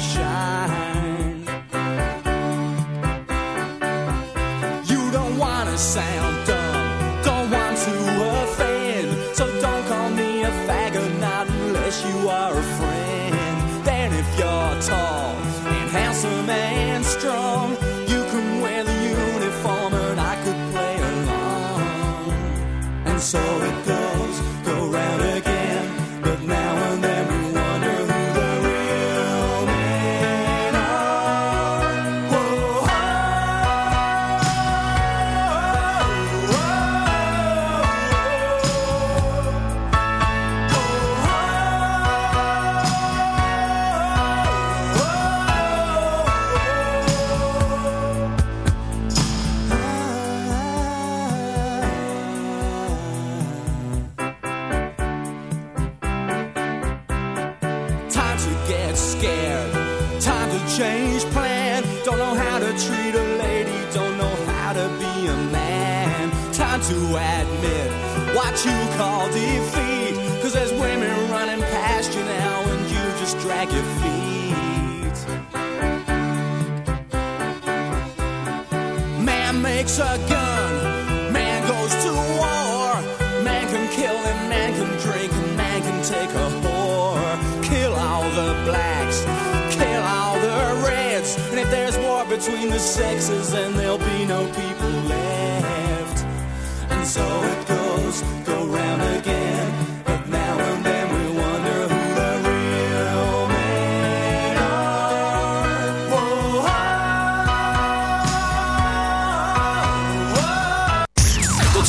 shine.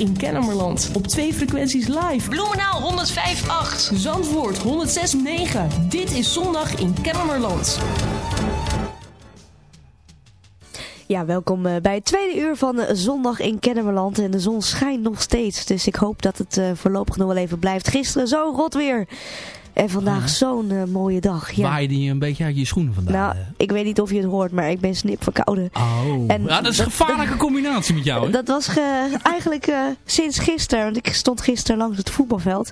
In Kennemerland. Op twee frequenties live. Bloemenaal 105.8. Zandvoort 106.9. Dit is Zondag in Kennemerland. Ja, welkom eh, bij het tweede uur van eh, Zondag in Kennemerland. En de zon schijnt nog steeds, dus ik hoop dat het eh, voorlopig nog wel even blijft. Gisteren zo rot weer. En vandaag zo'n eh, mooie dag. Ja. Waaide je een beetje uit je schoenen vandaag? Nou, ik weet niet of je het hoort, maar ik ben snip verkouden. Oh, En ja, dat is een gevaarlijke combinatie met jou. Hè? Dat was ge- eigenlijk eh, sinds gisteren, want ik stond gisteren langs het voetbalveld.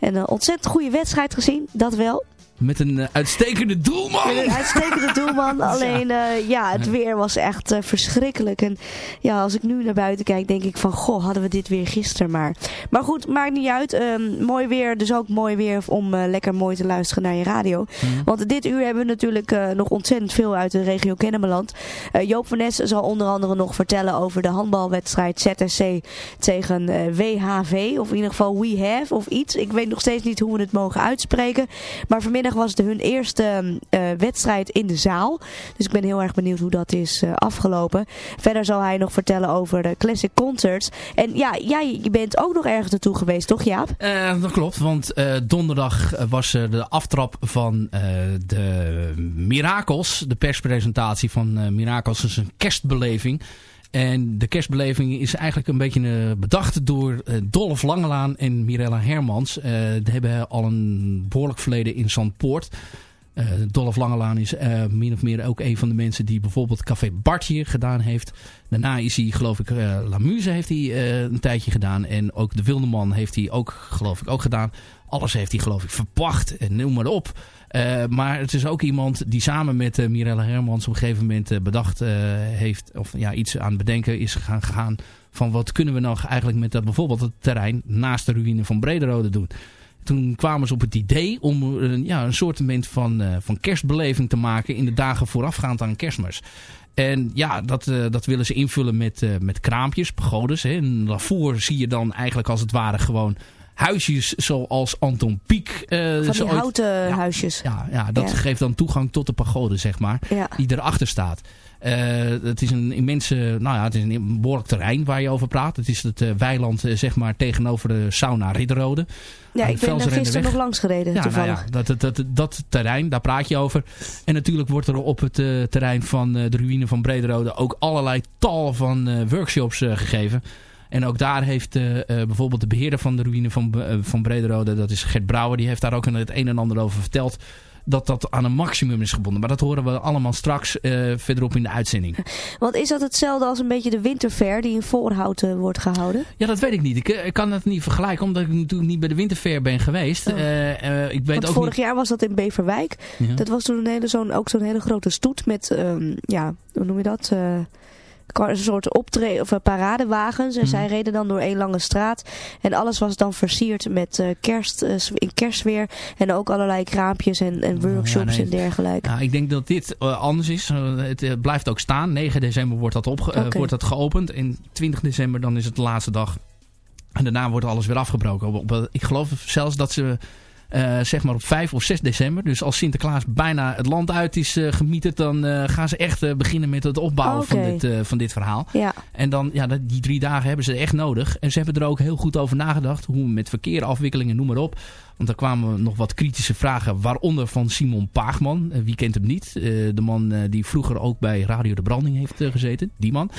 En een ontzettend goede wedstrijd gezien, dat wel. Met een eh, uitstekende doelman. Met een uitstekende doelman. Alleen eh, ja, het weer was echt eh, verschrikkelijk. En ja, als ik nu naar buiten kijk, denk ik van... Goh, hadden we dit weer gisteren maar. Maar goed, maakt niet uit. Ehm, mooi weer, dus ook mooi weer om eh, lekker mooi te luisteren naar je radio. Want dit uur hebben we natuurlijk eh, nog ontzettend veel uit de regio Kennemerland. Eh, Joop van Nes zal onder andere nog vertellen over de handbalwedstrijd ZSC tegen eh, WHV. Of in ieder geval We Have of iets. Ik weet nog steeds niet hoe we het mogen uitspreken. Maar vanmiddag was het hun eerste eh, wedstrijd in de zaal. Dus ik ben heel erg benieuwd hoe dat is eh, afgelopen. Verder zal hij nog vertellen over de Classic Concerts. En ja, jij bent ook nog ergens naartoe geweest, toch Jaap? Eh, dat klopt, want donderdag was eh, de aftrap van de Mirakels. De perspresentatie van Mirakels is een kerstbeleving. En de kerstbeleving is eigenlijk een beetje eh, bedacht door eh, Dolph Langelaan en Mirella Hermans. Eh die hebben al een behoorlijk verleden in Zandpoort. Eh Dolph Langelaan is min of meer ook een van de mensen die bijvoorbeeld Café Bartje gedaan heeft. Daarna is hij, geloof ik, eh La Muse heeft hij een tijdje gedaan. En ook De Wildeman heeft hij ook, geloof ik, ook gedaan. Alles heeft hij, geloof ik, verpacht en noem maar op. Eh, maar het is ook iemand die samen met uh, Mirella Hermans op een gegeven moment uh, bedacht heeft, of ja, iets aan het bedenken is gaan, gegaan van wat kunnen we nou eigenlijk met dat bijvoorbeeld het terrein naast de ruïne van Brederode doen. Toen kwamen ze op het idee om ja, een soort van, van kerstbeleving te maken in de dagen voorafgaand aan kerstmis. En ja, dat, dat willen ze invullen met, met kraampjes, pagodes. Hè. En daarvoor zie je dan eigenlijk als het ware gewoon huisjes zoals Anton Pieck. Uh, Van die houten ja, huisjes. Ja, ja dat ja. geeft dan toegang tot de pagode, zeg maar. Ja. Die erachter staat. Uh, het is een immense, nou ja, het is een behoorlijk terrein waar je over praat. Het is het uh, weiland, zeg maar, tegenover de sauna Ridderode. Ja, ik ben er gisteren nog langs gereden, ja, toevallig. Nou ja, dat, dat, dat, dat, terrein, daar praat je over. En natuurlijk wordt er op het terrein van de ruïne van Brederode ook allerlei tal van workshops gegeven. En ook daar heeft uh, uh, bijvoorbeeld de beheerder van de ruïne van, uh, van Brederode, dat is Gert Brouwer, die heeft daar ook het een en ander over verteld. Dat dat aan een maximum is gebonden. Maar dat horen we allemaal straks verderop in de uitzending. Want is dat hetzelfde als een beetje de winterfair die in Voorhouten wordt gehouden? Ja, dat weet ik niet. Ik, ik, kan het niet vergelijken omdat ik natuurlijk niet bij de winterfair ben geweest. Oh. ik weet Want ook vorig niet... jaar was dat in Beverwijk. Ja. Dat was toen een hele, zo'n ook zo'n hele grote stoet met, um, ja, hoe noem je dat? Een soort optreden of paradewagens. En mm. zij reden dan door één lange straat. En alles was dan versierd met uh, kerst, uh, in kerstweer. En ook allerlei kraampjes en, en workshops ja, nee. en dergelijke. Nou, ik denk dat dit uh, anders is. het blijft ook staan. 9 december wordt dat, opge okay. wordt dat geopend. En 20 december dan is het de laatste dag. En daarna wordt alles weer afgebroken. Ik geloof zelfs dat ze uh, zeg maar op 5 of 6 december. Dus als Sinterklaas bijna het land uit is uh, gemieterd, dan uh, gaan ze echt beginnen met het opbouwen okay. van, dit, van dit verhaal. Ja. En dan, ja, die drie dagen hebben ze echt nodig. En ze hebben er ook heel goed over nagedacht. Hoe met verkeer, afwikkelingen, noem maar op. Want er kwamen nog wat kritische vragen, waaronder van Simon Paagman. wie kent hem niet? de man die vroeger ook bij Radio de Branding heeft gezeten. Die man.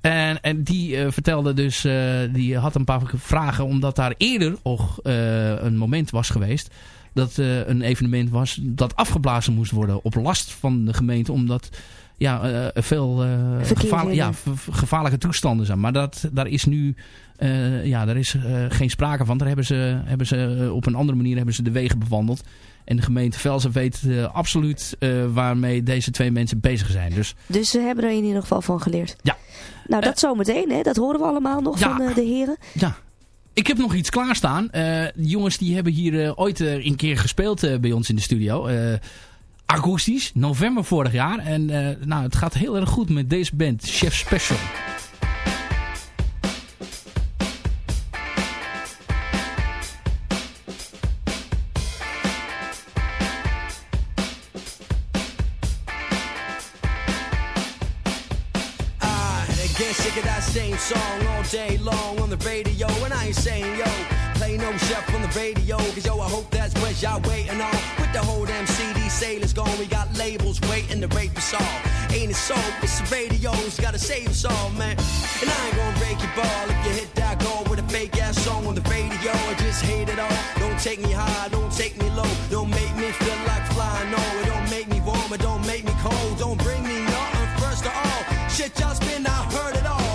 En, en die vertelde dus, die had een paar vragen, omdat daar eerder nog een moment was geweest dat uh, een evenement was dat afgeblazen moest worden op last van de gemeente. Omdat ja, uh, veel uh, ja, gevaarlijke toestanden zijn. Maar dat, daar is nu ja, daar is, geen sprake van. Daar hebben ze, hebben ze op een andere manier hebben ze de wegen bewandeld. En de gemeente Velsen weet absoluut waarmee deze twee mensen bezig zijn. Dus, dus ze hebben er in ieder geval van geleerd. Ja. Nou, dat zometeen, hè? Dat horen we allemaal nog ja, van de heren. Ja, ik heb nog iets klaarstaan. De jongens die hebben hier ooit een keer gespeeld bij ons in de studio. akoestisch, november vorig jaar. En nou, het gaat heel erg goed met deze band, Chef Special. Day long on the radio. And I ain't saying, yo, play no chef on the radio. Cause yo, I hope that's what y'all waiting on. With the whole damn CD sailors gone, we got labels waiting to rape us all. Ain't it so? It's the radio's gotta save us all, man. And I ain't gonna break your ball if you hit that goal with a fake ass song on the radio. I just hate it all. Don't take me high, don't take me low. Don't make me feel like flying, no. It don't make me warm, it don't make me cold. Don't bring me nothing first of all. Shit y'all spin, I heard it all.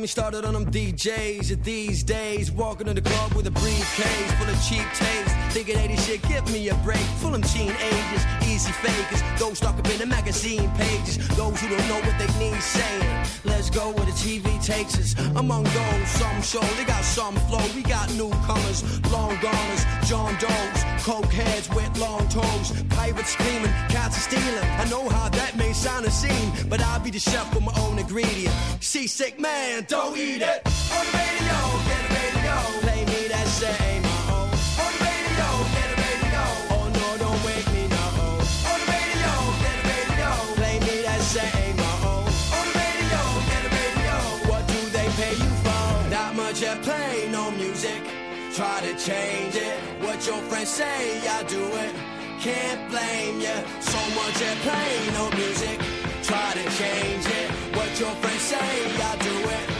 Get me started on them DJs these days. Walking to the club with a briefcase full of cheap taste. Thinking 80 shit, give me a break. Full of teenagers, easy fakers. Those stuck up in the magazine pages. Those who don't know what they need saying. Let's go where the TV takes us. Among those, some show they got some flow. We got newcomers, long goners, John Doe's, coke heads with long toes, pirates screaming, cats are stealing. I know how that may sound a scene, but I'll be the chef with my own ingredient. Seasick man, don't eat it. On the radio, get the radio. Play me that same. oh. On the radio, get the radio. Oh no, don't wake me now. On the radio, get the radio. Play me that same. oh. On the radio, get the radio. What do they pay you for? Not much at play, no music. Try to change it. What your friends say, I do it. Can't blame ya. So much at play, no music. Try to change it. What your friends say, I do it.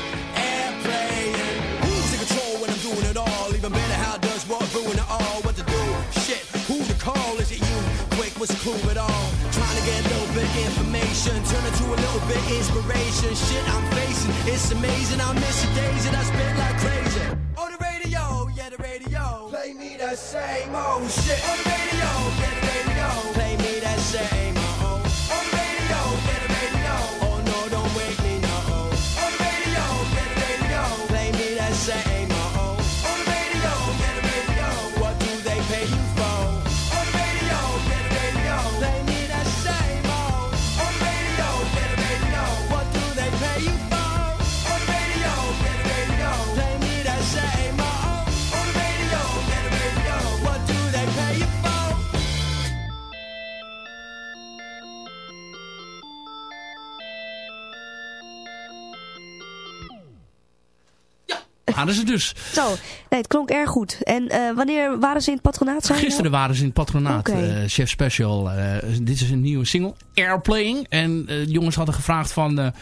Even better, how does what ruin it all? What to do? Shit, who to call? Is it you? Quick, what's the clue at all? Trying to get a little bit information, turn it to a little bit inspiration. Shit, I'm facing, it's amazing. I miss the days that I spent like crazy. On the radio, yeah, the radio. Play me the same old shit. On the radio, Hadden ze dus. Zo, nee, het klonk erg goed. En eh, wanneer waren ze in het patronaat? Zijn Gisteren waren ze in het patronaat. Eh, Chef Special. eh, dit is een nieuwe single. Airplaying. En jongens hadden gevraagd van...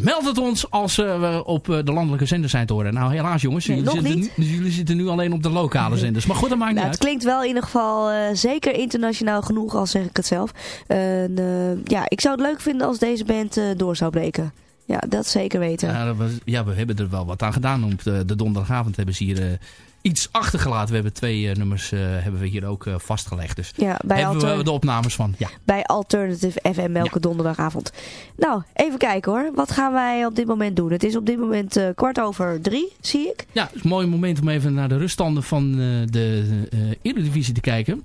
meld het ons als we op de landelijke zenders zijn te horen. Nou helaas jongens. Nee, jullie, zitten. Nu, jullie zitten nu alleen op de lokale zenders. Maar goed, dat maakt Nou, niet het uit. klinkt wel in ieder geval zeker internationaal genoeg, al zeg ik het zelf. Ja, ik zou het leuk vinden als deze band door zou breken. Ja, dat zeker weten. Ja, was- ja, we hebben er wel wat aan gedaan. Op de, de donderdagavond hebben ze hier eh, iets achtergelaten. We hebben twee eh, nummers eh, hebben we hier ook eh, vastgelegd. Dus Ja, bij hebben Alter- we de opnames van. Ja. bij Alternative FM elke donderdagavond. Nou, even kijken hoor. Wat gaan wij op dit moment doen? Het is op dit moment eh, kwart over drie, zie ik. Ja, het is een mooi moment om even naar de ruststanden van eh, de eh Eredivisie te kijken.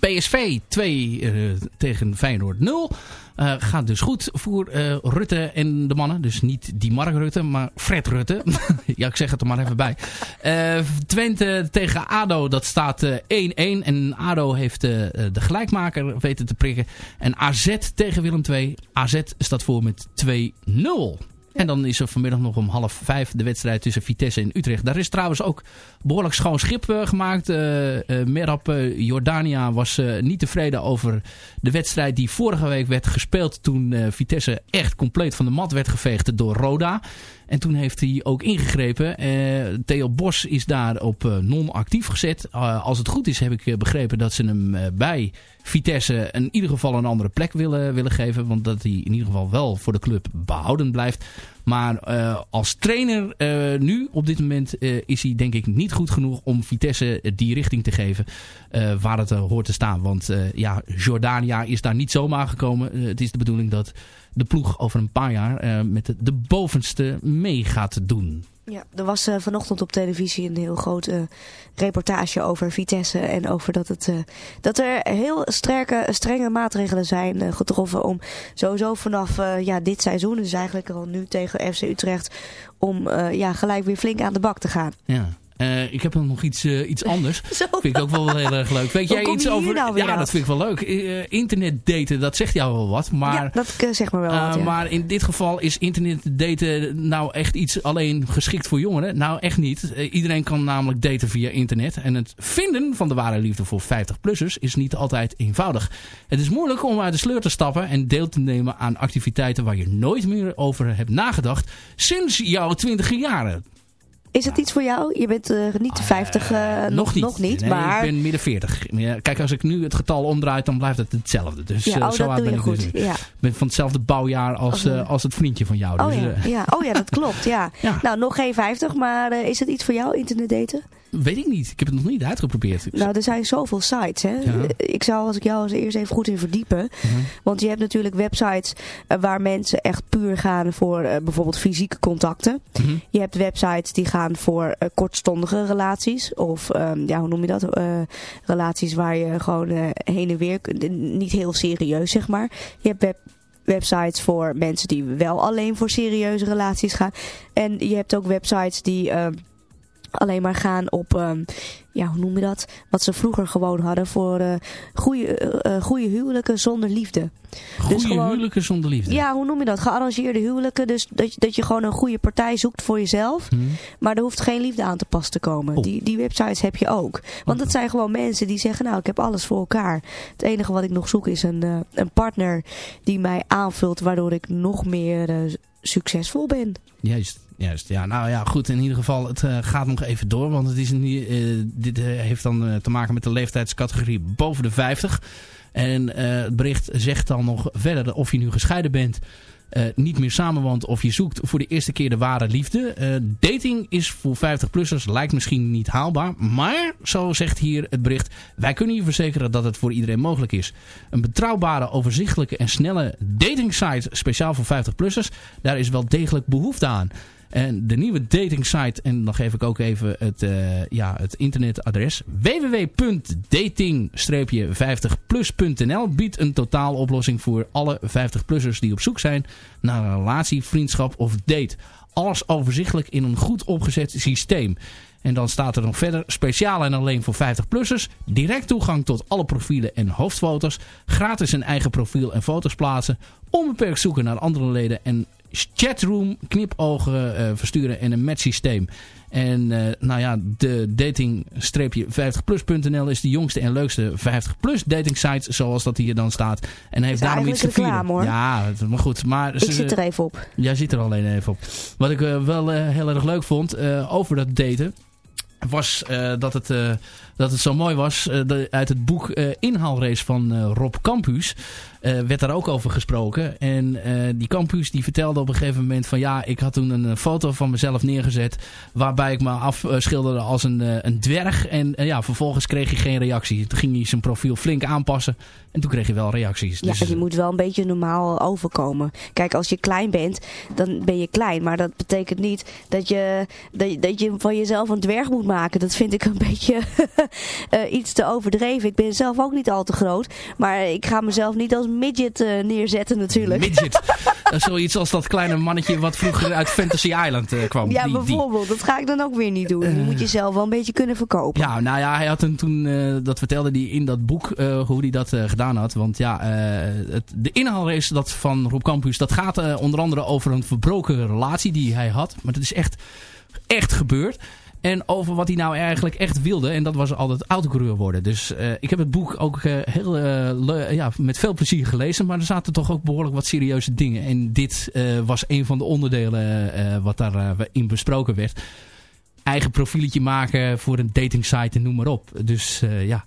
PSV 2 eh, tegen Feyenoord 0. Eh, gaat dus goed voor eh, Rutte en de mannen. Dus niet die Mark Rutte, maar Fred Rutte. ja, ik zeg het er maar even bij. Eh, Twente tegen ADO, dat staat eh, 1-1. en ADO heeft de gelijkmaker weten te prikken. En AZ tegen Willem II. AZ staat voor met 2-0. En dan is er vanmiddag nog om half vijf de wedstrijd tussen Vitesse en Utrecht. Daar is trouwens ook behoorlijk schoon schip eh, gemaakt. Eh eh, Merab eh, Jordania was niet tevreden over de wedstrijd die vorige week werd gespeeld. Toen Vitesse echt compleet van de mat werd geveegd door Roda. En toen heeft hij ook ingegrepen. Eh, Theo Bos is daar op eh, non-actief gezet. Eh, als het goed is heb ik begrepen dat ze hem bij Vitesse in ieder geval een andere plek willen, willen geven. Want dat hij in ieder geval wel voor de club behouden blijft. Maar eh, als trainer eh, nu, op dit moment, eh, is hij denk ik niet goed genoeg om Vitesse die richting te geven waar het hoort te staan. Want ja, Jordania is daar niet zomaar gekomen. Het is de bedoeling dat de ploeg over een paar jaar met de, de bovenste mee gaat doen. Ja, er was eh, vanochtend op televisie een heel groot eh, reportage over Vitesse. En over dat, het, eh, dat er heel sterke, strenge maatregelen zijn getroffen om sowieso vanaf ja, dit seizoen, dus eigenlijk al nu tegen FC Utrecht, om ja, gelijk weer flink aan de bak te gaan. Ja. Eh, ik heb nog nog iets, eh, iets anders. Zo. Vind ik ook wel heel erg leuk. Weet jij iets over... nou ja, af? dat vind ik wel leuk. Eh, internetdaten, dat zegt jou wel wat. Maar, ja, dat zeg maar wel wat, ja. maar in dit geval is internetdaten nou echt iets alleen geschikt voor jongeren. Nou, echt niet. Iedereen kan namelijk daten via internet. En het vinden van de ware liefde voor 50-plussers is niet altijd eenvoudig. Het is moeilijk om uit de sleur te stappen en deel te nemen aan activiteiten waar je nooit meer over hebt nagedacht sinds jouw twintige jaren. Is het iets voor jou? Je bent eh, niet de 50, eh, nog, nog niet. nog niet Nee, maar... ik ben midden 40. Ja, Kijk, als ik nu het getal omdraai, dan blijft het hetzelfde. Dus Ja, eh, oh, zo oud ben ik goed. dus niet. Ja. Ik ben van hetzelfde bouwjaar als, Als, eh, eh, als het vriendje van jou. Oh dus, ja, eh, ja. oh ja, dat klopt. Ja. Nou, nog geen 50, maar eh, is het iets voor jou, internet daten? Weet ik niet. Ik heb het nog niet uitgeprobeerd. Nou, er zijn zoveel sites. Hè? Ja. Ik zou als ik jou als eerst even goed in verdiepen. Want je hebt natuurlijk websites eh, waar mensen echt puur gaan voor eh, bijvoorbeeld fysieke contacten. Mhm. Je hebt websites die gaan voor eh, kortstondige relaties. Of ehm, ja, hoe noem je dat? Relaties waar je gewoon heen en weer kunt. Niet heel serieus, zeg maar. Je hebt web websites voor mensen die wel alleen voor serieuze relaties gaan. En je hebt ook websites die ehm, alleen maar gaan op, ehm, ja, hoe noem je dat? Wat ze vroeger gewoon hadden voor eh goede, eh, eh, goede huwelijken zonder liefde. Goede huwelijken zonder liefde. Ja, hoe noem je dat? Gearrangeerde huwelijken. Dus dat, je- dat je gewoon een goede partij zoekt voor jezelf. Mhm. Maar er hoeft geen liefde aan te pas te komen. Oh. Die, die websites heb je ook. Want het zijn gewoon mensen die zeggen, nou ik heb alles voor elkaar. Het enige wat ik nog zoek is een, een partner die mij aanvult. Waardoor ik nog meer succesvol ben. Juist, juist. Ja, nou ja, goed. In ieder geval, het eh, gaat nog even door. Want het is een, eh, dit eh, heeft dan te maken met de leeftijdscategorie boven de 50. En het bericht zegt dan nog verder of je nu gescheiden bent... niet meer samenwoont of je zoekt voor de eerste keer de ware liefde. Dating is voor 50-plussers lijkt misschien niet haalbaar. Maar, zo zegt hier het bericht... wij kunnen je verzekeren dat het voor iedereen mogelijk is. Een betrouwbare, overzichtelijke en snelle datingsite speciaal voor 50-plussers... daar is wel degelijk behoefte aan. En de nieuwe datingsite, en dan geef ik ook even het, eh, ja, het internetadres. www.dating-50plus.nl biedt een totaaloplossing voor alle 50-plussers die op zoek zijn naar een relatie, vriendschap of date. Alles overzichtelijk in een goed opgezet systeem. En dan staat er nog verder, speciaal en alleen voor 50-plussers. Direct toegang tot alle profielen en hoofdfoto's. Gratis een eigen profiel en foto's plaatsen. Onbeperkt zoeken naar andere leden. En chatroom, knipogen eh, versturen en een matchsysteem. En eh, nou ja, de dating-50plus.nl is de jongste en leukste 50-plus datingsite. Zoals dat hier dan staat. En heeft Is daarom iets te vieren. hoor. Ja, maar goed. Maar Ik ze- zit er even op. Jij zit er alleen even op. Wat ik eh, wel heel erg leuk vond over dat daten... was dat, het, dat het zo mooi was. de- uit het boek Inhaalrace van Rob Campus... eh, werd daar ook over gesproken. En eh, die Campus die vertelde op een gegeven moment van... ja, ik had toen een eh, foto van mezelf neergezet... waarbij ik me afschilderde als een, een dwerg. En ja, vervolgens kreeg hij geen reactie. Toen ging hij zijn profiel flink aanpassen. En toen kreeg hij wel reacties. Ja, Dus, je moet wel een beetje normaal overkomen. Kijk, als je klein bent, dan ben je klein. Maar dat betekent niet dat je, dat, je- dat je van jezelf een dwerg moet maken. Dat vind ik een beetje iets te overdreven. Ik ben zelf ook niet al te groot. Maar ik ga mezelf niet als midget eh, neerzetten natuurlijk. Midget. Is Zoiets als dat kleine mannetje wat vroeger uit Fantasy Island eh, kwam. Ja, Die- die. bijvoorbeeld. Dat ga ik dan ook weer niet doen. Je moet jezelf wel een beetje kunnen verkopen. Ja, nou ja, hij had hem toen, eh, dat vertelde hij in dat boek, eh, hoe hij dat eh, gedaan had. Want ja, eh, het, de inhaalrace dat van Rob Campus, dat gaat eh, onder andere over een verbroken relatie die hij had. Maar dat is echt, echt gebeurd. En over wat hij nou eigenlijk echt wilde. En dat was altijd autocoureur worden. Dus eh, ik heb het boek ook eh, heel, eh, ja, met veel plezier gelezen. Maar er zaten toch ook behoorlijk wat serieuze dingen. En dit was een van de onderdelen wat daarin in besproken werd eigen profieletje maken voor een datingsite en noem maar op. Dus ja.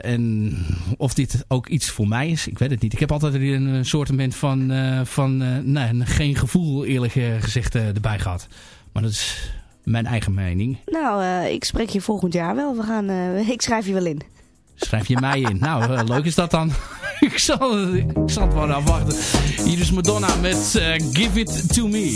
En of dit ook iets voor mij is, ik weet het niet. Ik heb altijd een soort van, van nee, geen gevoel eerlijk gezegd erbij gehad. Maar dat is mijn eigen mening. Nou, eh, ik spreek je volgend jaar wel. We gaan, eh, ik schrijf je wel in. Schrijf je mij in. Nou, eh, leuk is dat dan. ik, zal, ik zal het wel afwachten. Hier is Madonna met Give It To Me.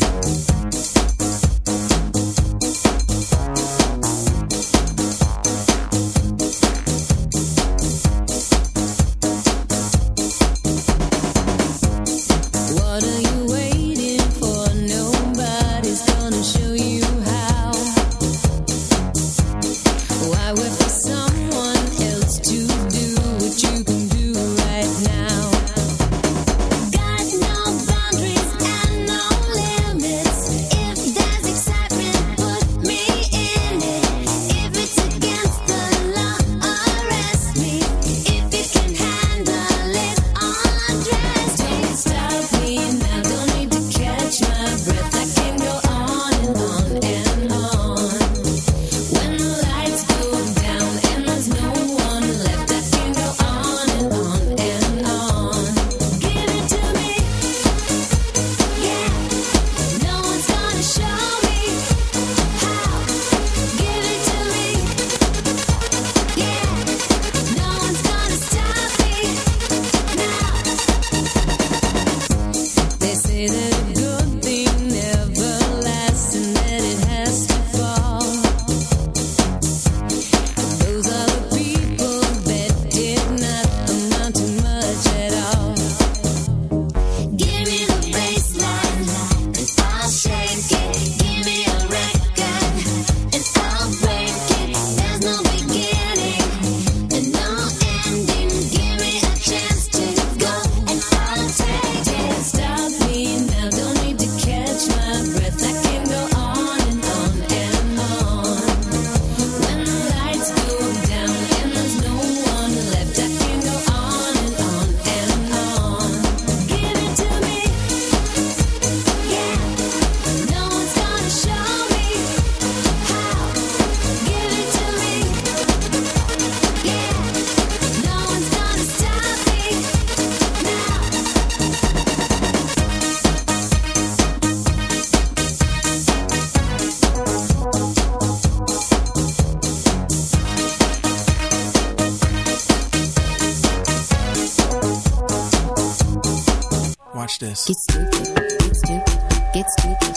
This. Get stupid, get stupid, get stupid,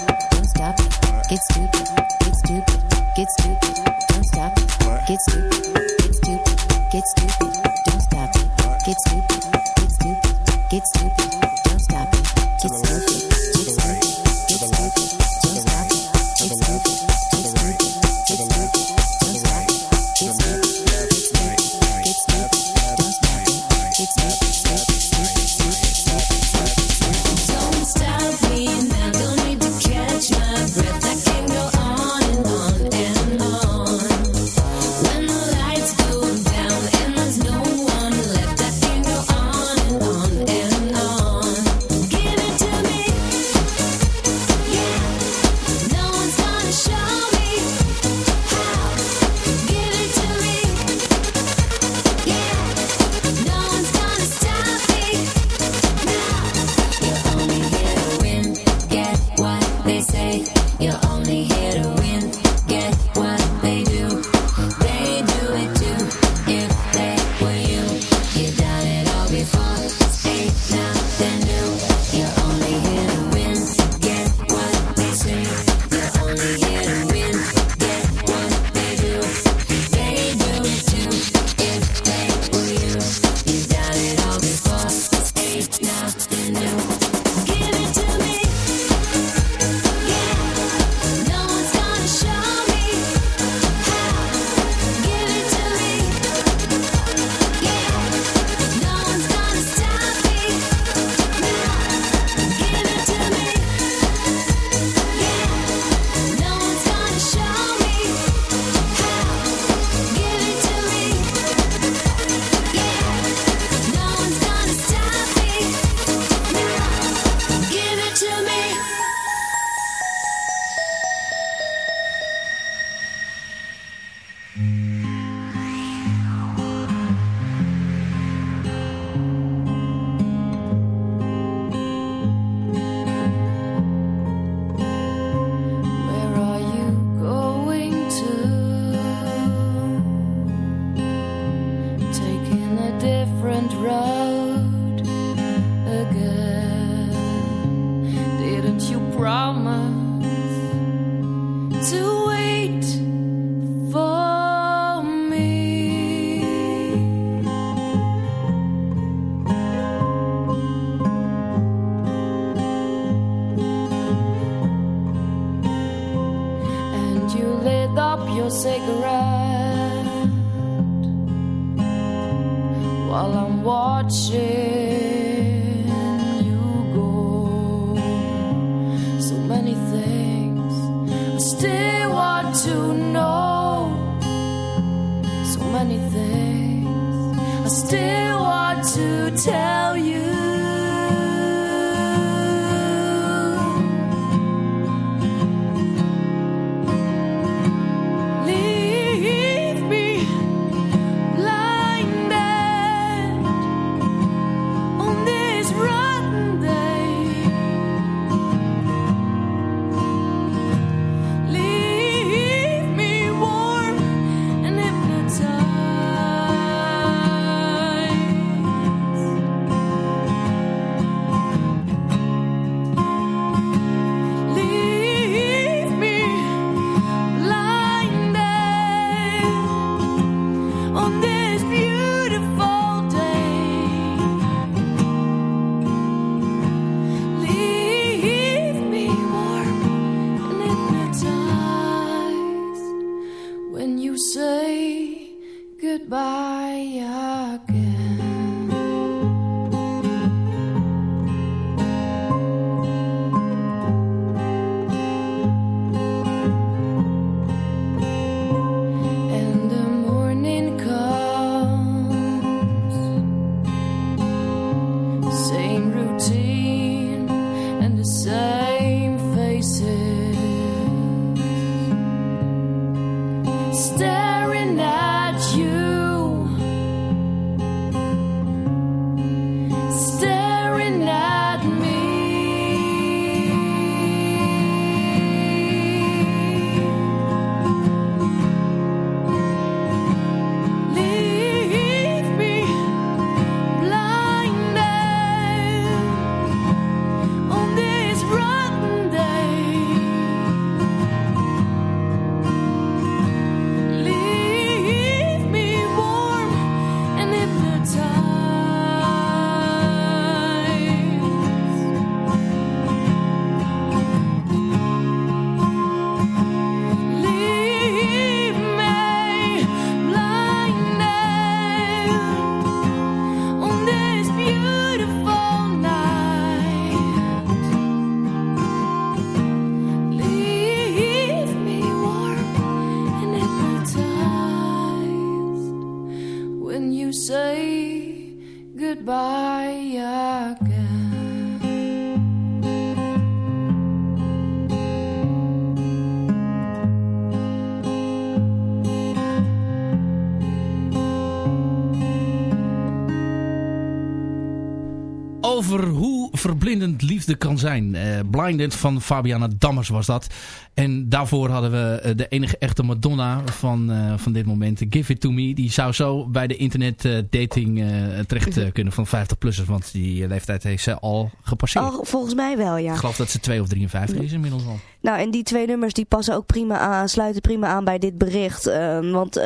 hoe verblindend liefde kan zijn. Eh, Blinded van Fabiana Dammers was dat. En daarvoor hadden we eh, de enige echte Madonna van, eh, van dit moment, Give It To Me. Die zou zo bij de internet dating terecht eh, kunnen van 50-plussers. Want die leeftijd heeft ze al gepasseerd. Oh, volgens mij wel, ja. Ik geloof dat ze 2 of 53 is inmiddels al. Nou, en die twee nummers die passen ook prima aan, sluiten prima aan bij dit bericht. Ehm, want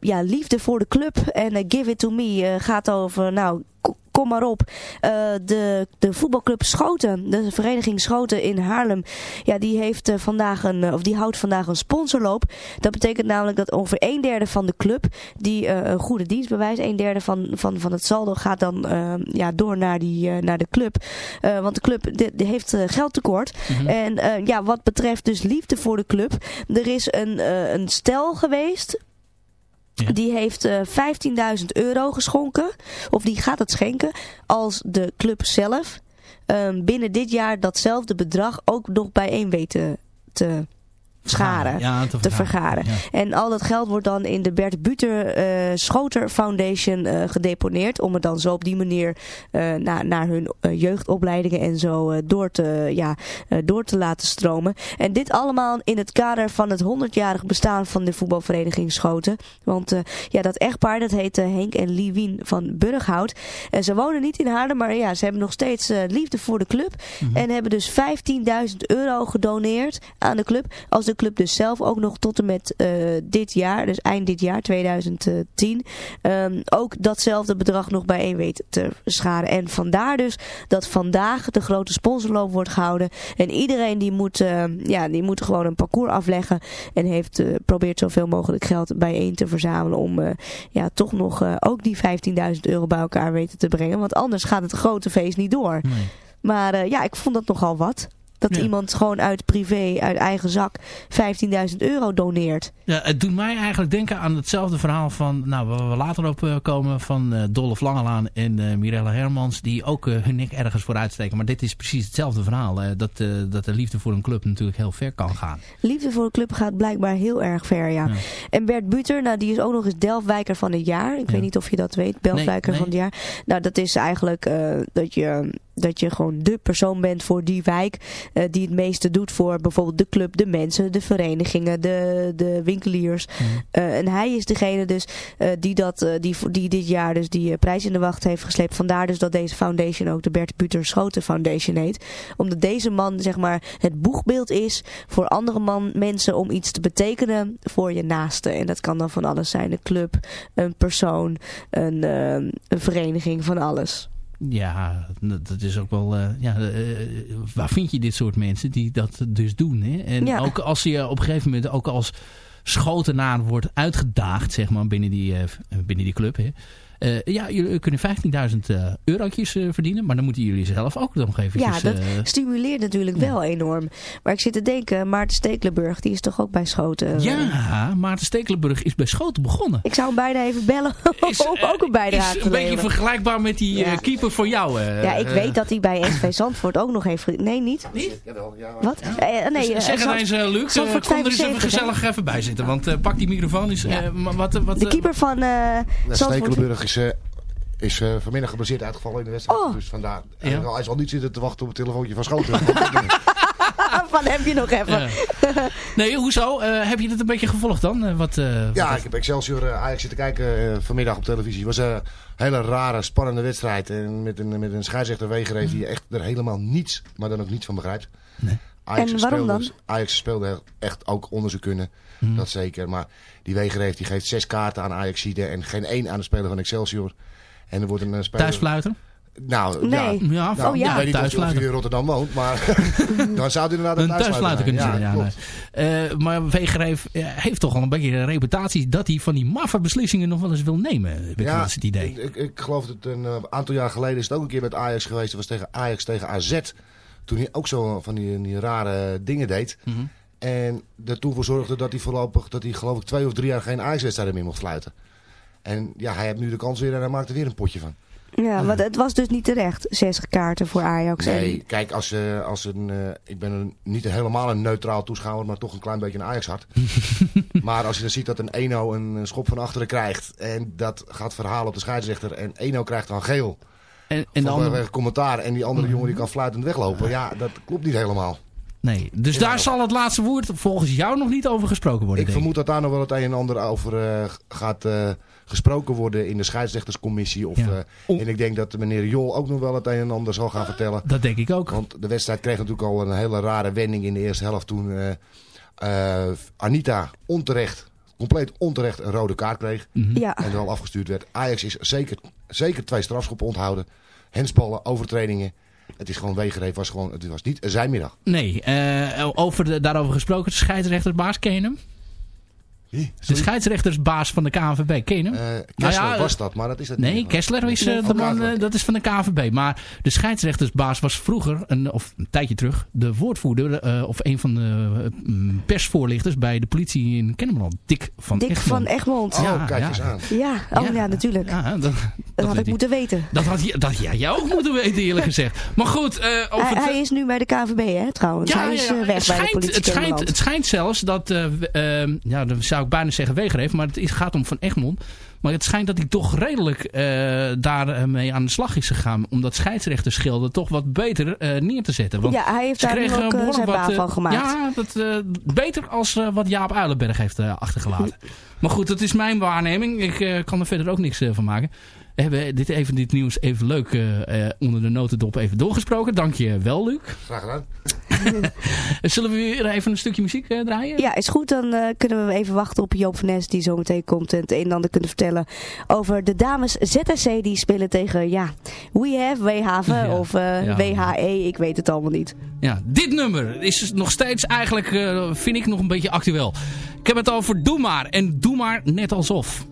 ja, liefde voor de club en Give It To Me gaat over, nou, kom maar op. De, de voetbalclub Schoten, de vereniging Schoten in Haarlem, ja, die heeft eh, vandaag een, eh, of die houdt vandaag een sponsorloop. Dat betekent namelijk dat ongeveer een derde van de club, die eh, een goede dienst bewijst, een derde van, van, van het saldo gaat dan eh, ja, door naar, die, naar de club. Want de club heeft geldtekort. En eh, ja, wat betreft dus liefde voor de club, er is een, een stel geweest die heeft eh 15.000 euro geschonken. Of die gaat het schenken als de club zelf ehm, binnen dit jaar datzelfde bedrag ook nog bijeen weten te scharen, Ja, te te vergaren. En al dat geld wordt dan in de Bert Buter eh, Schoter Foundation eh, gedeponeerd. Om het dan zo op die manier eh, naar, naar hun jeugdopleidingen en zo door, te, ja, door te laten stromen. En dit allemaal in het kader van het 100-jarig bestaan van de voetbalvereniging Schoten. Want ja, dat echtpaar dat heet Henk en Liewien van Burghout. En ze wonen niet in Haarlem, maar ja, ze hebben nog steeds liefde voor de club. En hebben dus 15.000 euro gedoneerd aan de club. Als de club dus zelf ook nog tot en met eh, dit jaar, dus eind dit jaar, 2010, ehm, ook datzelfde bedrag nog bijeen weet te scharen. En vandaar dus dat vandaag de grote sponsorloop wordt gehouden. En iedereen die moet, eh, ja, die moet gewoon een parcours afleggen en heeft, eh, probeert zoveel mogelijk geld bijeen te verzamelen om eh, ja, toch nog ook die 15.000 euro bij elkaar weten te brengen. Want anders gaat het grote feest niet door. Maar ja, ik vond dat nogal wat. Dat Ja. iemand gewoon uit privé, uit eigen zak 15.000 euro doneert. Ja, het doet mij eigenlijk denken aan hetzelfde verhaal van, nou, waar we later op eh, komen, van eh Dolph Langelaan en eh Mirella Hermans, die ook hun nek ergens voor uitsteken. Maar dit is precies hetzelfde verhaal, dat, dat de liefde voor een club natuurlijk heel ver kan gaan. Liefde voor de club gaat blijkbaar heel erg ver, ja. En Bert Buter, nou, die is ook nog eens Delftwijker van het jaar. Ik weet niet of je dat weet, Delftwijker Nee, van het jaar. Nou, dat is eigenlijk dat, je, dat je gewoon de persoon bent voor die wijk. eh, die het meeste doet voor bijvoorbeeld de club, de mensen, de verenigingen, de, de winkeliers. Eh, en hij is degene dus eh, die, dat, die, die dit jaar dus die prijs in de wacht heeft gesleept. Vandaar dus dat deze foundation ook de Bert Buter Schoten Foundation heet. Omdat deze man zeg maar het boegbeeld is voor andere man, mensen om iets te betekenen voor je naaste. En dat kan dan van alles zijn. Een club, een persoon, een, een vereniging, van alles. Ja, dat is ook wel... eh, ja, eh, waar vind je dit soort mensen die dat dus doen? Hè? En Ja. ook als je op een gegeven moment ook als schotenaar wordt uitgedaagd, zeg maar, binnen die, eh, binnen die club. Hè? Eh, ja, jullie kunnen 15.000 eh, eurotjes eh, verdienen, maar dan moeten jullie zelf ook nog eventjes... Ja, dat eh, stimuleert natuurlijk wel enorm. Maar ik zit te denken, Maarten Stekelenburg, die is toch ook bij Schoten? ja, Maarten Stekelenburg is bij Schoten begonnen. Ik zou hem bijna even bellen om ook een bijdrage Is te een beetje vergelijkbaar met die Ja. keeper voor jou. Ja, ik weet dat hij bij SV Zandvoort ook nog heeft... Nee, niet? Niet? Wat? Eh, nee, eh, zeg het Zand- eens, eh, Luc. Zandvoort kom er eens even 75, hè? gezellig even bij zitten. Want pak die microfoon eens. maar wat, wat, De keeper van Zandvoort... Is, eh, is eh, vanmiddag geblesseerd uitgevallen in de wedstrijd. Oh. Dus vandaar. Ja. Hij, zal, hij zal niet zitten te wachten op het telefoontje van Schoten. van heb je nog even. Ja. Nee, hoezo? Eh, heb je het een beetje gevolgd dan? Wat, eh, ja, wat- ik heb Excelsior uh, Ajax zitten kijken eh, vanmiddag op televisie. Het was een hele rare, spannende wedstrijd. En met een, met een scheidsrechter Wegereef die echt er helemaal niets, maar dan ook niets van begrijpt. Ajax En waarom speelde, dan? Ajax speelde echt ook onderzoek kunnen. Mhm. Dat zeker. Maar die Wegereef die geeft zes kaarten aan Ajax en geen één aan de speler van Excelsior. En er wordt een eh, speler... Thuisfluiten? Nou, Nee. ja. Ja, Nou, oh, ja. Ik weet niet of, hij- of hij Thuisfluiten. in Rotterdam woont, maar dan zou het inderdaad Een thuisfluiter kunnen zijn, ja. nee. Eh, maar Wegereef eh, heeft toch al een beetje een reputatie dat hij van die maffe beslissingen nog wel eens wil nemen. Wel eens het idee. Ik, ik geloof dat een eh, aantal jaar geleden is het ook een keer met Ajax geweest. Dat was tegen Ajax tegen AZ. Toen hij ook zo van die, die rare dingen deed. Mhm. En er toen voor zorgde dat hij voorlopig, dat hij geloof ik twee of drie jaar geen Ajax-wedstrijden meer mocht fluiten. En ja, hij heeft nu de kans weer en hij maakt er weer een potje van. Ja, maar het was dus niet terecht. 60 kaarten voor Ajax. Nee, En- kijk, als, eh, als een, eh, ik ben een, niet helemaal een neutraal toeschouwer, maar toch een klein beetje een Ajax-hart. maar als je dan ziet dat een Eno een schop van achteren krijgt en dat gaat verhalen op de scheidsrechter en Eno krijgt dan geel. En, en de andere... commentaar. En die andere jongen die kan fluitend weglopen. Ja, dat klopt niet helemaal. Nee, dus Ja. daar zal het laatste woord volgens jou nog niet over gesproken worden, Ik vermoed dat daar nog wel het een en ander over eh, gaat eh, gesproken worden in de scheidsrechterscommissie. Of, Ja. eh, en ik denk dat meneer Jol ook nog wel het een en ander zal gaan vertellen. Dat denk ik ook. Want de wedstrijd kreeg natuurlijk al een hele rare wending in de eerste helft toen Anita onterecht, compleet onterecht een rode kaart kreeg. Mhm. Ja. En wel afgestuurd werd. Ajax is zeker, zeker twee strafschoppen onthouden. Hensballen, overtredingen. Het is gewoon wegereef, was gewoon, het was niet een zijmiddag. Nee, eh, over de, daarover gesproken, de scheidsrechtersbaas, ken je hem? Wie? De scheidsrechtersbaas van de KNVB, ken je hem? Eh, Nou Kessler ja, was dat, maar dat is het Nee, niet. Kessler is Nee, eh, de man, eh, dat is van de KNVB. Maar de scheidsrechtersbaas was vroeger, een, of een tijdje terug, de woordvoerder eh, of een van de eh, mm, persvoorlichters bij de politie in Kennemerland. Dick van Dick Egmond. van Egmond. Oh, kijk eens aan. Ja, oh ja, natuurlijk. Ja, dat, dat had ik moeten weten. Dat had, je, dat had jij jou ook moeten weten, eerlijk gezegd. Maar goed, eh, over Hij, is nu bij de KVB, hè, trouwens. hij is eh, weg het, bij de schijnt, politie het, schijnt, het schijnt zelfs dat, eh, ehm, ja, dan zou ik bijna zeggen wegereef, maar het is- gaat om Van Egmond. Maar het schijnt dat hij toch redelijk eh, daarmee aan de slag is gegaan. Om dat scheidsrechterschilder toch wat beter eh, neer te zetten. Want Ja, hij heeft ze daar ook, eh, zijn wat, baan eh, van gemaakt. Ja, dat, eh, beter als eh, wat Jaap Uilenberg heeft eh, achtergelaten. maar goed, dat is mijn waarneming. Ik eh, kan er verder ook niks eh, van maken. We hebben dit, even, dit nieuws even leuk eh, eh, onder de notendop even doorgesproken. Dank je wel, Luc. Graag gedaan. Zullen we weer even een stukje muziek eh, draaien? Ja, is goed. Dan eh, kunnen we even wachten op Joop van Nes die zo meteen komt en het een en ander kunnen vertellen over de dames ZSC die spelen tegen, ja, We Have, WHV Ja, of eh, ja. WHE, ik weet het allemaal niet. Ja, dit nummer is nog steeds eigenlijk, eh, vind ik, nog een beetje actueel. Ik heb het over Doe maar. En Doe maar net alsof.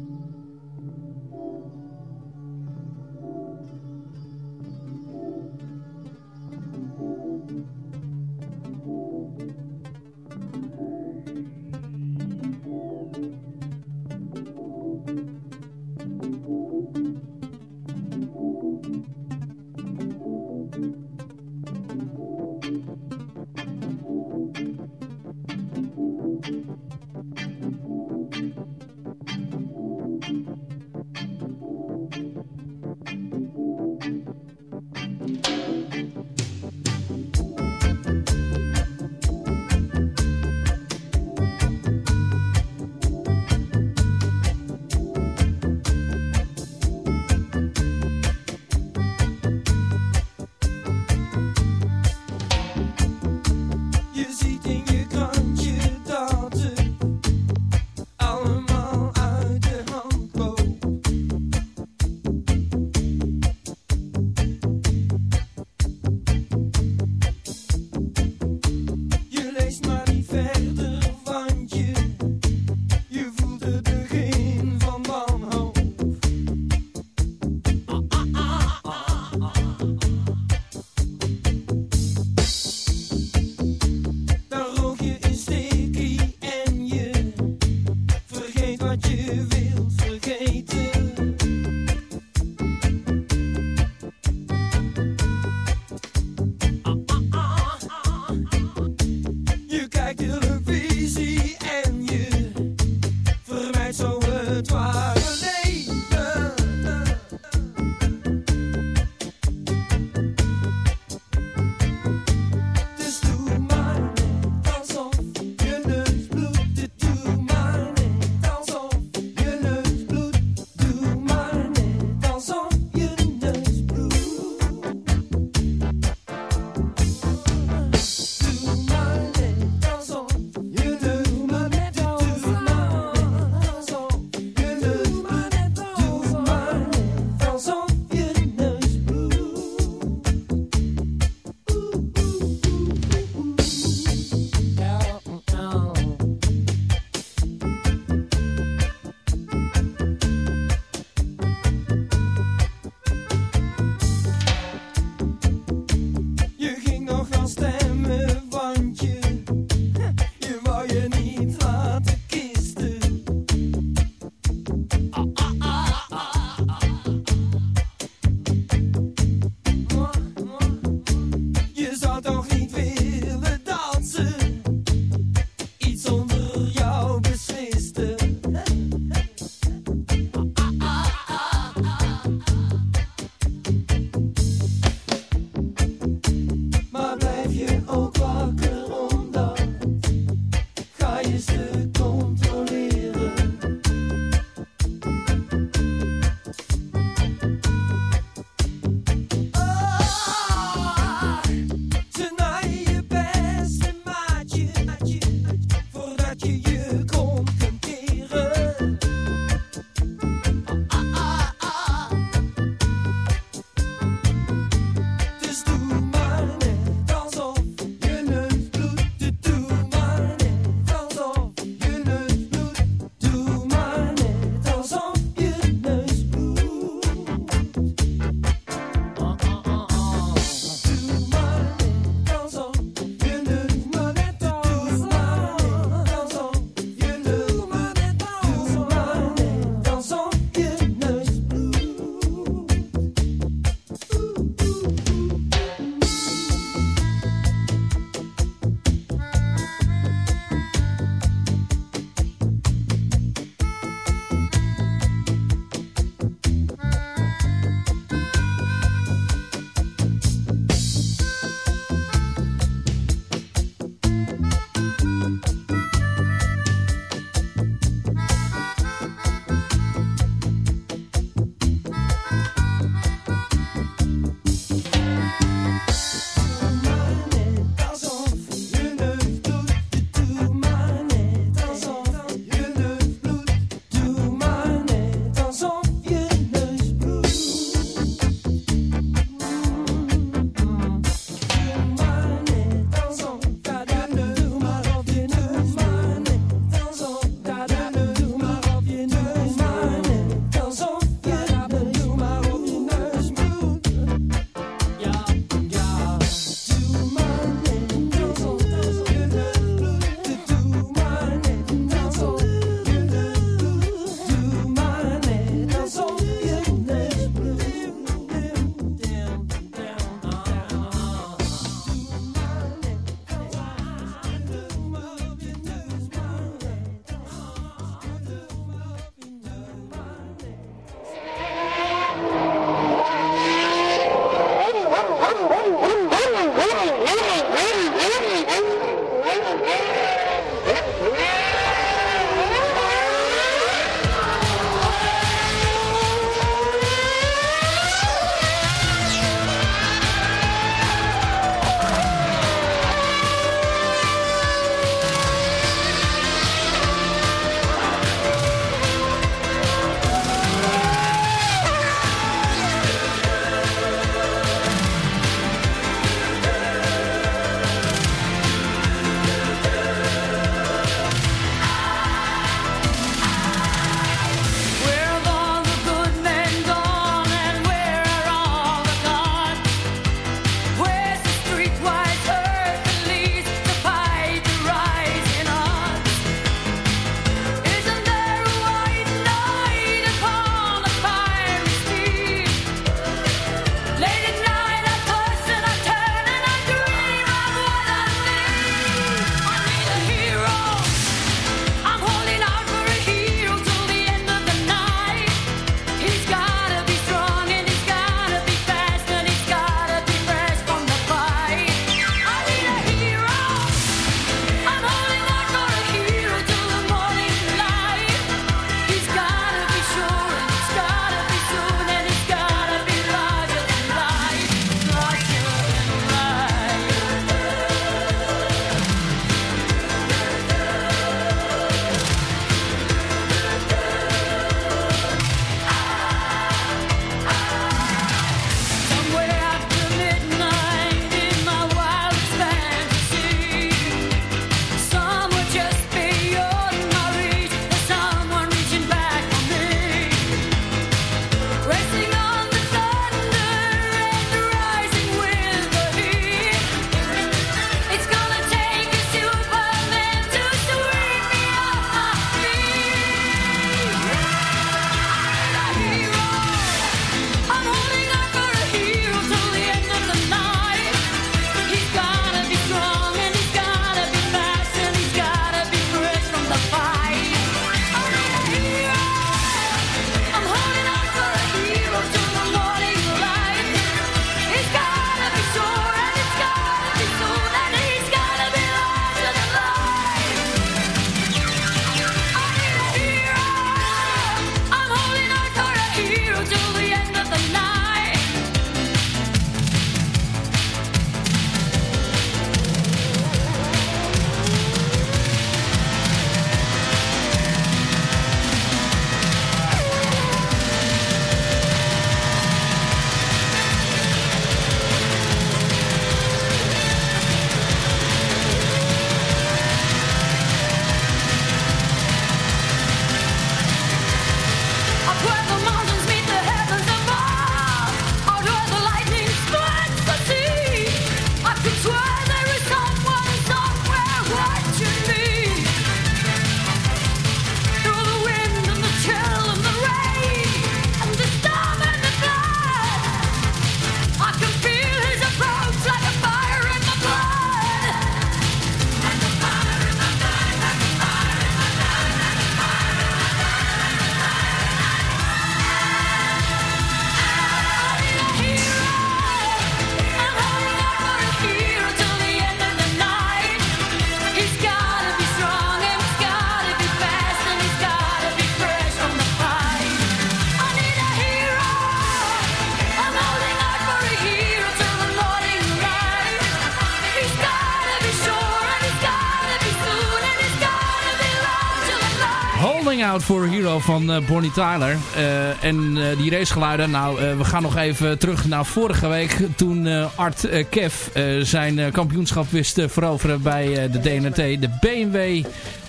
Out for Hero van eh, Bonnie Tyler. Eh, en eh, die racegeluiden, nou, we gaan nog even terug naar vorige week. Toen Art Kev zijn kampioenschap wist te veroveren bij de DNT. De BMW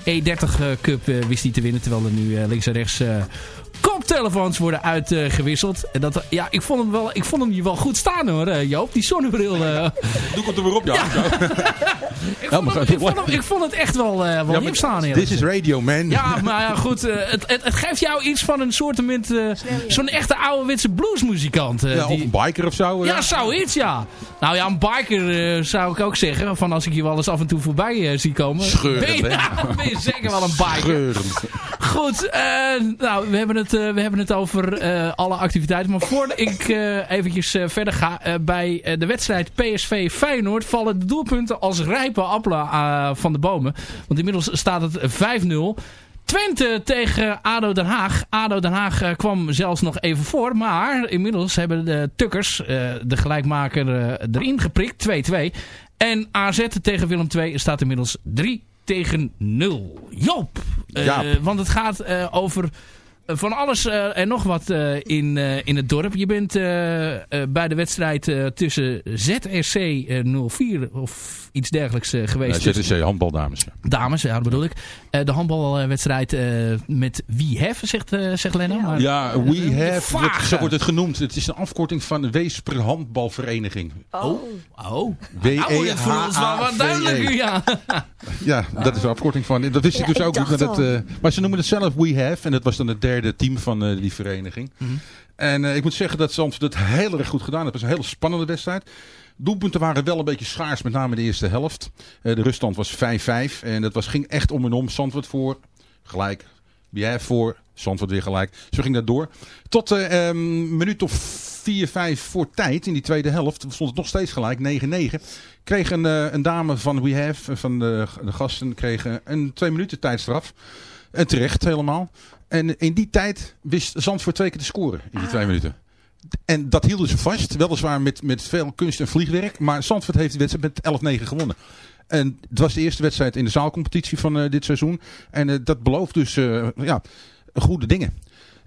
E30 eh, Cup wist hij te winnen. Terwijl er nu links en rechts koptelefoons worden uitgewisseld. en dat, ja, ik vond hem, wel, ik vond hem hier wel goed staan hoor, eh, Joop. Die zonnebril. eh. Doe het er weer op, ja. ik, vond hem, ik, vond hem, ik vond het echt wel, eh wel hip staan. eerlijk This is radio, man. ja, maar ja, goed. eh, het, het, het geeft jou iets van een soort uh, zo'n echte ouderwetse bluesmuzikant. eh, Ja, die- of een biker of zo. ja, zoiets, ja. Nou ja, een biker eh, zou ik ook zeggen. Van als ik je wel eens af en toe voorbij eh, zie komen. Scheurend, ben je, nou, ben je zeker wel een biker. Scheurend. Goed, nou, we hebben het, eh, we hebben het over eh, alle activiteiten. Maar voordat ik eh, eventjes verder ga. bij de wedstrijd PSV Feyenoord vallen de doelpunten als rijpe appelen van de bomen. Want inmiddels staat het 5-0. Twente tegen ADO Den Haag. ADO Den Haag kwam zelfs nog even voor. Maar inmiddels hebben de Tukkers, de gelijkmaker, erin geprikt. 2-2. En AZ tegen Willem II staat inmiddels 3 tegen 0. Joop! Want het gaat over van alles eh, en nog wat eh, in, eh, in het dorp. Je bent eh, eh, bij de wedstrijd eh, tussen ZRC eh, 04 of iets dergelijks eh, geweest. Ja, ZTC, handbaldames. ja. Dames, ja, dat bedoel ik. Eh, de handbalwedstrijd eh, met wie have, zegt, eh zegt Lena. Maar, Ja, we Eh, have, wordt- zo wordt het genoemd. Het is een afkorting van de Weesper Handbalvereniging. Oh. Oh. W E Nou, het voor ons wel wat duidelijker, ja. Ja, dat is de afkorting van. Dat wist ik dus ook dat, eh, maar ze noemen het zelf We Have. En dat was dan het derde team van eh, die vereniging. Mhm. En eh, ik moet zeggen dat Zandvoort het heel erg goed gedaan heeft. Het was een hele spannende wedstrijd. Doelpunten waren wel een beetje schaars, met name de eerste helft. Eh, de ruststand was 5-5. En dat was, ging echt om en om. Zandvoort voor, gelijk. Have voor, Zandvoort weer gelijk. Zo ging dat door. Tot een minuut of 4, 5 voor tijd in die tweede helft stond het nog steeds gelijk, 9-9. Kreeg een, een dame van We Have, van de, de gasten, kreeg een twee minuten tijdstraf. En terecht helemaal. En in die tijd wist Zandvoort twee keer te scoren in die twee minuten. En dat hielden ze vast. Weliswaar met, met veel kunst en vliegwerk. Maar Zandvoort heeft de wedstrijd met 11-9 gewonnen. En het was de eerste wedstrijd in de zaalcompetitie van eh, dit seizoen. En eh, dat belooft dus eh, ja, goede dingen.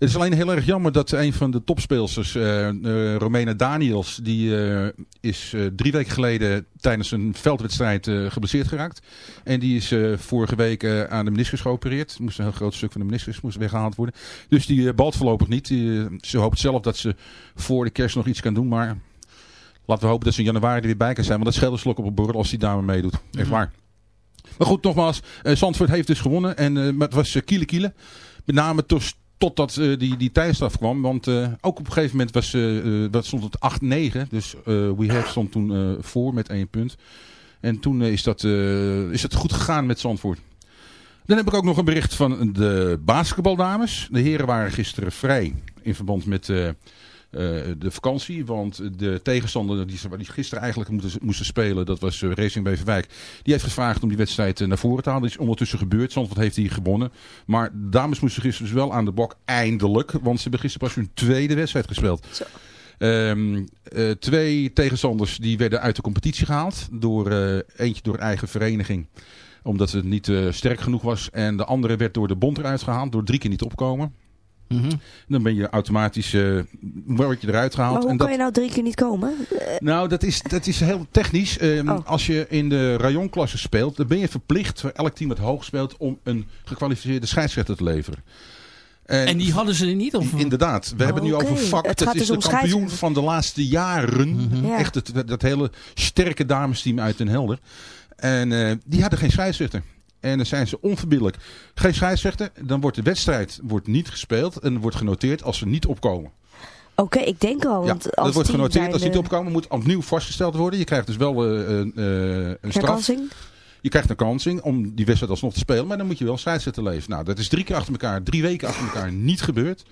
Het is alleen heel erg jammer dat een van de topspeelsters, eh, Romena Daniels, die eh, is drie weken geleden tijdens een veldwedstrijd geblesseerd geraakt. En die is vorige week aan de meniscus geopereerd. Moest een heel groot stuk van de meniscus moest weggehaald worden. Dus die balt voorlopig niet. Die, ze hoopt zelf dat ze voor de kerst nog iets kan doen, maar laten we hopen dat ze in januari er weer bij kan zijn. Want dat scheelt een slok op een borrel als die dame meedoet. Echt waar. Maar goed, nogmaals, Zandvoort heeft dus gewonnen. En, maar het was kiele kiele. Met name totdat eh, die, die tijdstraf kwam. Want eh, ook op een gegeven moment was, eh, eh, dat stond het 8-9. Dus We Have stond toen voor met één punt. En toen is, dat, is het goed gegaan met Zandvoort. Dan heb ik ook nog een bericht van de basketbaldames. De heren waren gisteren vrij in verband met de vakantie. Want de tegenstander die, die gisteren eigenlijk moesten spelen, dat was eh, Racing Beverwijk. Die heeft gevraagd om die wedstrijd eh, naar voren te halen. Dat is ondertussen gebeurd. Zandvoort heeft die gewonnen. Maar de dames moesten gisteren dus wel aan de bok eindelijk. Want ze hebben gisteren pas hun tweede wedstrijd gespeeld. Ehm, eh, twee tegenstanders die werden uit de competitie gehaald. Door, eh, eentje door eigen vereniging omdat het niet eh, sterk genoeg was. En de andere werd door de bond eruit gehaald. Door drie keer niet opkomen. Dan ben je automatisch eh, word je eruit gehaald. Maar hoe en kan dat, je nou drie keer niet komen? Eh, nou, dat is, dat is heel technisch. Ehm, Oh. Als je in de rayonklasse speelt, dan ben je verplicht, voor elk team dat hoog speelt, om een gekwalificeerde scheidsrechter te leveren. En die hadden ze niet? Of? Inderdaad. We hebben het nu Oké. over vak. Het Dat gaat is dus de kampioen van de laatste jaren. Ja. Echt het, dat hele sterke damesteam uit Den Helder. En eh, die hadden geen scheidsrechter. En dan zijn ze onverbiddelijk. Geen scheidsrechter, dan wordt de wedstrijd wordt niet gespeeld en wordt genoteerd als ze niet opkomen. Oké, ik denk al. Ja, Want dat als wordt genoteerd als ze niet opkomen, moet opnieuw vastgesteld worden. Je krijgt dus wel eh, een, eh, een straf. Herkansing? Je krijgt een kansing om die wedstrijd alsnog te spelen, maar dan moet je wel scheidsrechter leven. Nou, dat is drie keer achter elkaar, drie weken achter elkaar niet gebeurd.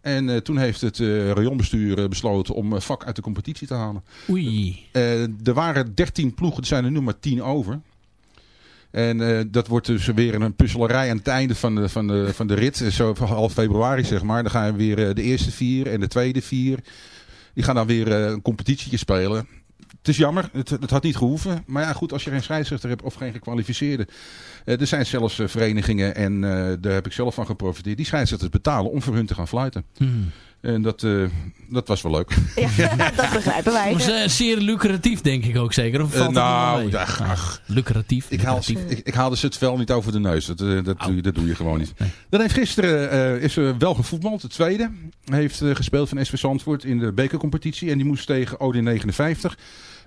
En eh, toen heeft het eh rayonbestuur eh, besloten om eh, vak uit de competitie te halen. Oei. Eh, er waren 13 ploegen, er zijn er nu maar 10 over. En eh, dat wordt dus weer een puzzelarij aan het einde van de, van de, van de rit. Zo half februari zeg maar. Dan gaan weer eh, de eerste vier en de tweede vier. Die gaan dan weer eh, een competitietje spelen. Het is jammer, het, het had niet gehoeven. Maar ja, goed, als je geen scheidsrechter hebt of geen gekwalificeerde. Er zijn zelfs verenigingen, en daar heb ik zelf van geprofiteerd, die scheidsrechters betalen om voor hun te gaan fluiten. Hmm. En dat, eh, dat was wel leuk. Ja, dat begrijpen wij. Eh, zeer lucratief, denk ik ook zeker. Of Eh, valt nou, ach, ach. lucratief. Ik, haal, lucratief. ik, ik haalde ze het vel niet over de neus. Dat, eh, dat, doe, je, dat doe je gewoon niet. Dan heeft gisteren eh, is er wel gevoetbald. De tweede heeft eh, gespeeld van SV Zandvoort in de bekercompetitie. En die moest tegen OD 59.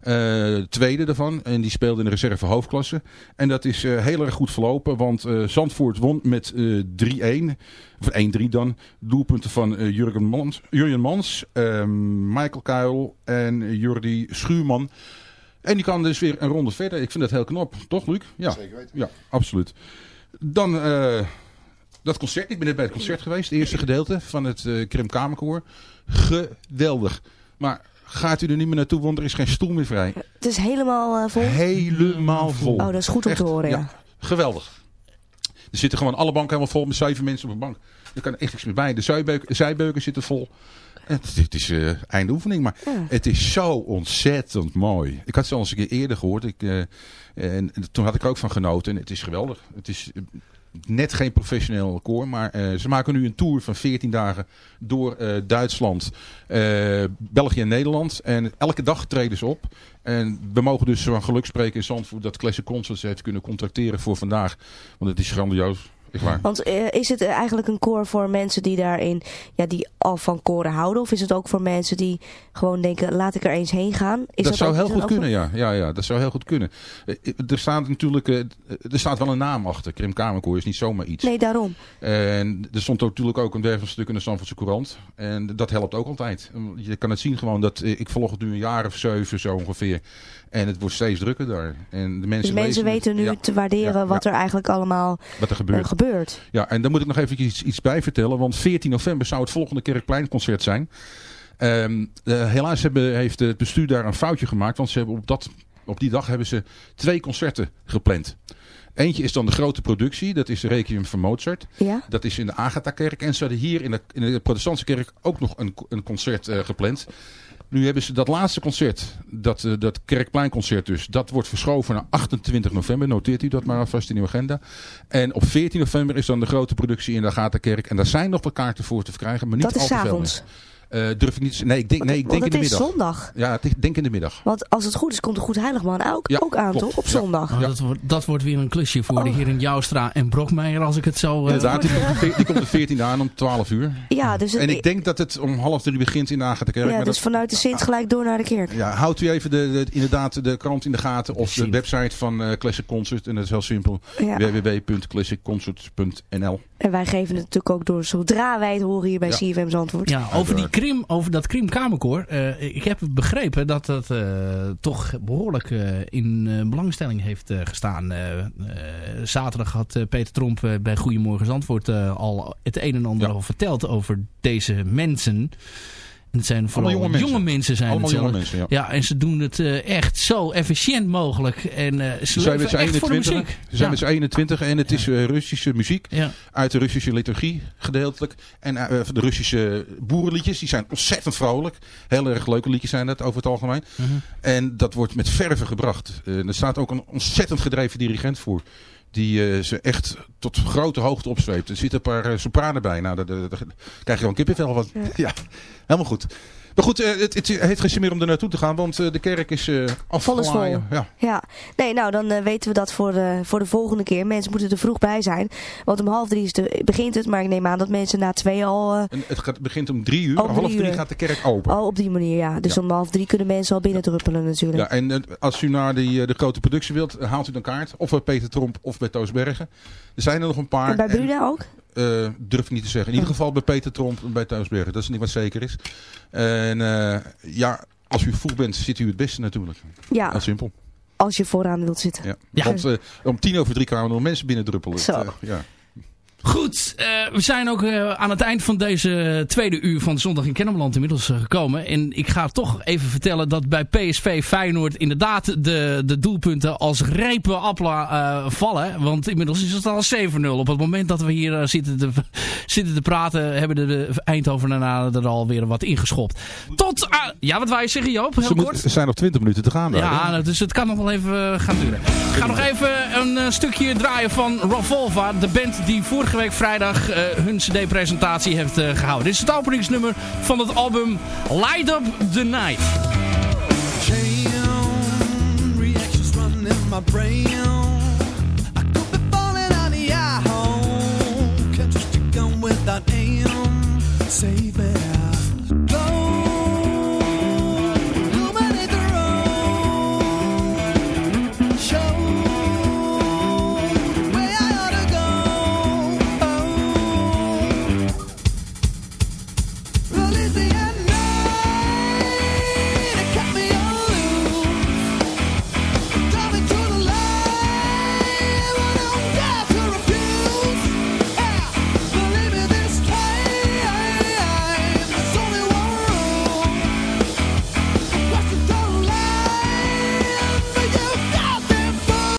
Eh, tweede daarvan. En die speelde in de reserve hoofdklasse. En dat is eh, heel erg goed verlopen. Want eh, Zandvoort won met eh 3-1. Of 1-3 dan. Doelpunten van Jurgen Mans, Jurjen Mans, eh, Michael Kuil en Jordi Schuurman. En die kan dus weer een ronde verder. Ik vind dat heel knap. Toch, Luc? Ja, Zeker weten. ja absoluut. Dan dat concert. Ik ben net bij het concert geweest. Het eerste gedeelte van het eh Krim Kamerkoor. Geweldig. Maar gaat u er niet meer naartoe, want er is geen stoel meer vrij. Het is helemaal eh, vol. Helemaal vol. Oh, dat is goed om te horen, ja. Geweldig. Er zitten gewoon alle banken helemaal vol met zeven mensen op een bank. Er kan echt niks meer bij. De zijbeuken, zijbeuken zitten vol. Het, het is eh einde oefening, maar Ja. het is zo ontzettend mooi. Ik had ze al eens een keer eerder gehoord. Ik, eh, en toen had ik er ook van genoten. En het is geweldig. Het is net geen professioneel koor, maar eh, ze maken nu een tour van 14 dagen door eh, Duitsland, eh, België en Nederland. En elke dag treden ze op. En we mogen dus van geluk spreken in Zandvoort dat Classic Concerts heeft kunnen contracteren voor vandaag. Want het is grandioos. Waar. Want eh, is het eh, eigenlijk een koor voor mensen die daarin, ja, die al van koren houden? Of is het ook voor mensen die gewoon denken, laat ik er eens heen gaan? Is dat, zou heel goed kunnen, ja. ja. Ja, dat zou heel goed kunnen. Eh, Er staat natuurlijk, er staat wel een naam achter. Krim Kamerkoor is niet zomaar iets. Nee, daarom. En er stond ook natuurlijk ook een wervelstuk in de Zandvoortse Courant. En dat helpt ook altijd. Je kan het zien gewoon dat, ik volg het nu een jaar of zeven zo ongeveer. En het wordt steeds drukker daar. En de mensen, mensen weten nu Ja, te waarderen ja, wat ja. er eigenlijk allemaal Wat er gebeurt. eh, gebeurt. Ja, en daar moet ik nog even iets, iets bij vertellen. Want 14 november zou het volgende Kerkpleinconcert zijn. Ehm, eh, helaas hebben, heeft het bestuur daar een foutje gemaakt. Want ze hebben op, dat, op die dag hebben ze twee concerten gepland. Eentje is dan de grote productie. Dat is de Requiem van Mozart. Ja? Dat is in de Agatha-kerk. En ze hadden hier in de, in de protestantse kerk ook nog een, een concert eh, gepland. Nu hebben ze dat laatste concert, dat, eh, dat Kerkpleinconcert dus, dat wordt verschoven naar 28 november. Noteert u dat maar alvast in uw agenda. En op 14 november is dan de grote productie in de Agatha-kerk. En daar zijn nog wat kaarten voor te verkrijgen, maar niet Dat is al te veel s'avonds. meer. Eh, durf ik niet Nee, ik denk, nee, ik denk in de het is middag. zondag. Ja, ik denk in de middag. Want als het goed is, komt de Goed Heiligman ook, Ja, ook aan, klopt. toch? Op Ja. zondag. Oh, dat, wordt, dat wordt weer een klusje voor de heren Joustra en Brokmeijer als ik het zo... eh, Inderdaad, die, komt de veer- die komt de 14 aan om 12 uur. Ja, dus, het- En ik denk dat het om half drie begint in de Agatha-kerk. ja, maar dus dat- vanuit de Sint gelijk door naar de kerk. Ja, houdt u even de, de- inderdaad de krant in de gaten of de website van eh, Classic Concert. En dat is heel simpel. Ja. www.classicconcert.nl En wij geven het natuurlijk ook door zodra wij het horen hier bij Ja. CFM Zandvoort. Ja, over, die Krim, over dat Krim Kamerkoor. eh, ik heb begrepen dat dat eh, toch behoorlijk eh, in belangstelling heeft gestaan. Zaterdag had Peter Tromp bij Goedemorgen Zandvoort al het een en ander Ja. al verteld over deze mensen. En het zijn vooral jonge mensen. mensen zijn Allemaal het jonge mensen, ja. en ze doen het eh, echt zo efficiënt mogelijk. En eh, ze zijn met leven z'n echt voor de 21. muziek. Ze zijn Ja. met z'n 21 en het is eh, Russische muziek. Ja. Uit de Russische liturgie gedeeltelijk. En de Russische boerenliedjes. Die zijn ontzettend vrolijk. Heel erg leuke liedjes zijn dat over het algemeen. Mhm. En dat wordt met verve gebracht. Er staat ook een ontzettend gedreven dirigent voor. Die eh, ze echt tot grote hoogte opzweept. Er zitten een paar eh, sopranen bij. Nou, daar, daar- daar krijg je wel een kippenvel van. Ja. helemaal goed. Maar goed, eh, het, het heeft geen zin meer om er naartoe te gaan. Want eh, de kerk is eh is vol. afgewaaien. Ja. Ja, nee, nou dan eh, weten we dat voor de, voor de volgende keer. Mensen moeten er vroeg bij zijn. Want om half drie is de, begint het, maar ik neem aan dat mensen na twee al... eh, En het gaat, begint om drie uur. Oh, om half drie uur. gaat de kerk open. al op die manier, ja. Dus Ja. om half drie kunnen mensen al binnen druppelen natuurlijk. Ja, en eh, als u naar die, eh, de grote productie wilt, eh, haalt u dan kaart. Of bij Peter Tromp of bij Toos Bergen. Er zijn er nog een paar. en bij En, Bruna ook? Eh, durf ik niet te zeggen. In ieder geval bij Peter Tromp en bij Toos Bergen. Dat is niet wat zeker is. En eh, ja, als u vroeg bent, zit u het beste natuurlijk. Ja, Heel simpel. als je vooraan wilt zitten. Ja. Ja. Want eh, om tien over drie kwamen er nog mensen binnen druppelen. Zo. Ja. Goed, uh, we zijn ook uh, aan het eind van deze tweede uur van Zondag in Kennemerland inmiddels uh, gekomen. En ik ga toch even vertellen dat bij PSV Feyenoord inderdaad de, de doelpunten als rijpe appelen vallen. Want inmiddels is het al 7-0. Op het moment dat we hier zitten, te, zitten te praten hebben de, de Eindhovenaren er alweer wat ingeschopt. Tot, ja wat je zeggen Joop? Heel kort. Er zijn nog 20 minuten te gaan. Daar, ja, hè? dus het kan nog wel even gaan duren. Ik ga nog even een stukje draaien van Revolva, de band die vorige vorige week vrijdag uh, hun cd-presentatie heeft eh, gehouden. Dit is het openingsnummer van het album Light Up The Night.